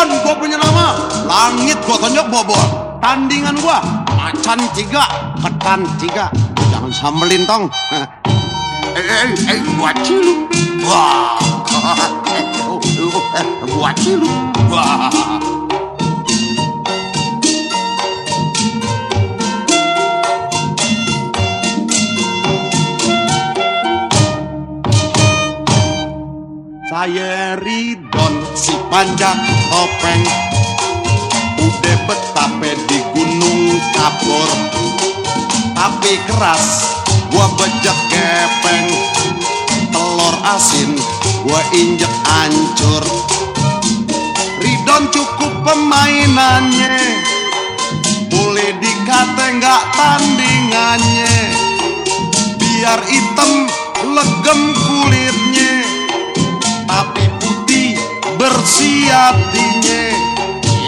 Ridon gua punya nama. Langit gua tonjok bobol Tandingan gua Macan tiga Ketan tiga Jangan sambelin tong. Eh, eh, eh, buat cilu. Wah. Buat cilu. Wah. Saya Ridon si panjang topeng Udah betape di gunung kapur. Tapi keras gua bejek kepeng. Telur asin gua injek hancur. Ridon cukup pemainannya. Boleh dikata nggak tandingannya? Biar hitam legem kulitnya hatinya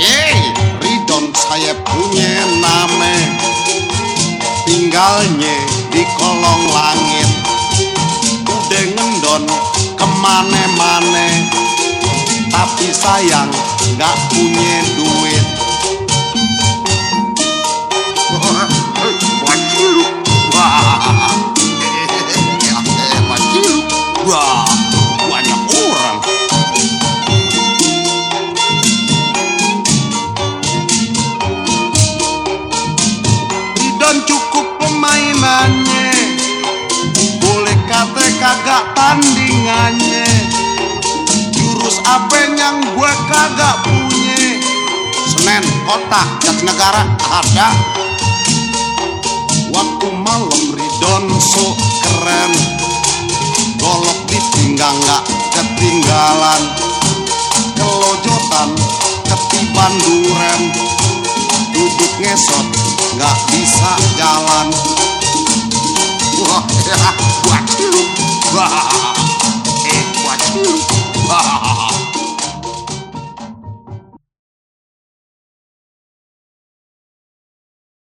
Yeay, Ridon saya punya nama. Tinggalnya di kolong langit. Udah ngendon ke mana-mana. Tapi sayang gak punya duit gue kagak punya Senen, kota, Jatinegara ada. Waktu malam Ridon so keren Golok di pinggang gak ketinggalan. Kelojotan ketiban duren Duduk ngesot gak bisa jalan